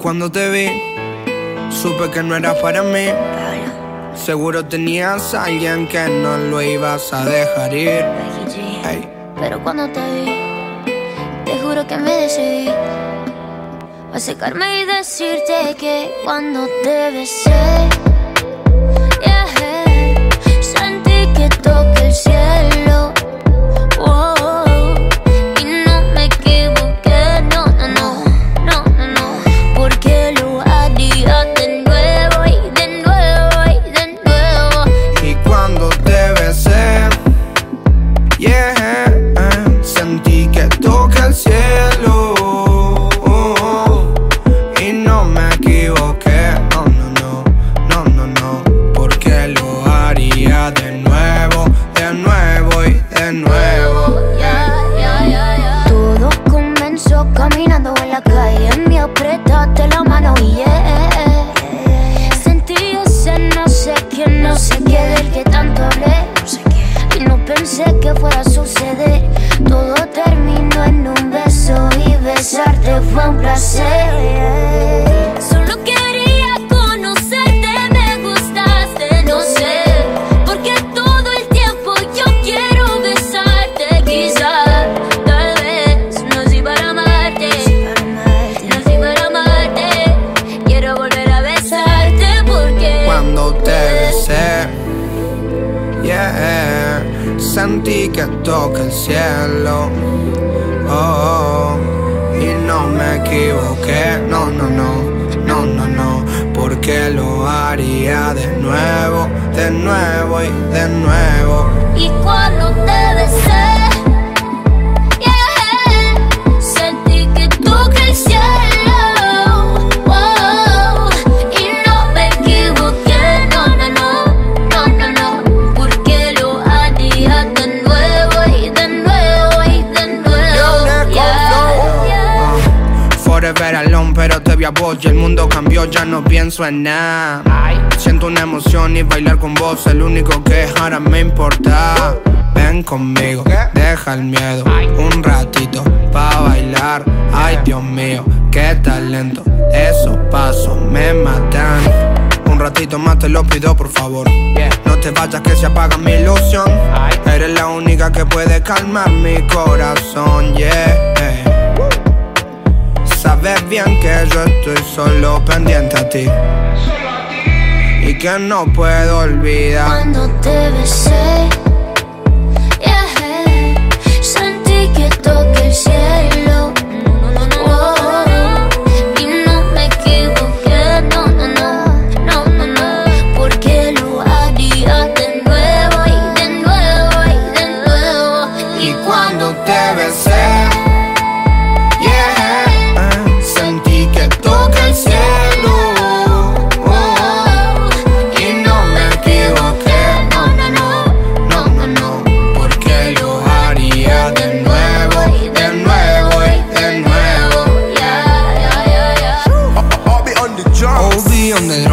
cuando te vi, supe que no era para mí. Seguro tenías a alguien que no lo ibas a dejar ir. Pero cuando te vi, te juro que me decidí a secarme y decirte que cuando te besé, de nuevo, de nuevo y de nuevo. Ya, ya, ya. Todo comenzó caminando en la calle. Me apretaste la mano y yeah. Sentí ese no sé quién, no sé qué del que tanto hablé. Y no pensé que fuera a suceder. Yeah, sentí que toca el cielo. Oh, y no me equivoqué, no, no, no, no, no, no, porque lo haría de nuevo, de nuevo y de nuevo. Alone, pero te vi a vos y el mundo cambió, ya no pienso en nada. Siento una emoción y bailar con vos, el único que ahora me importa. Ven conmigo, deja el miedo, un ratito pa' bailar. Ay, Dios mío, qué talento, esos pasos me matan. Un ratito más te lo pido, por favor. No te vayas que se apaga mi ilusión. Eres la única que puede calmar mi corazón, yeah. Sabes bien que yo estoy solo pendiente a ti. Y que no puedo olvidar. Cuando te besé, donde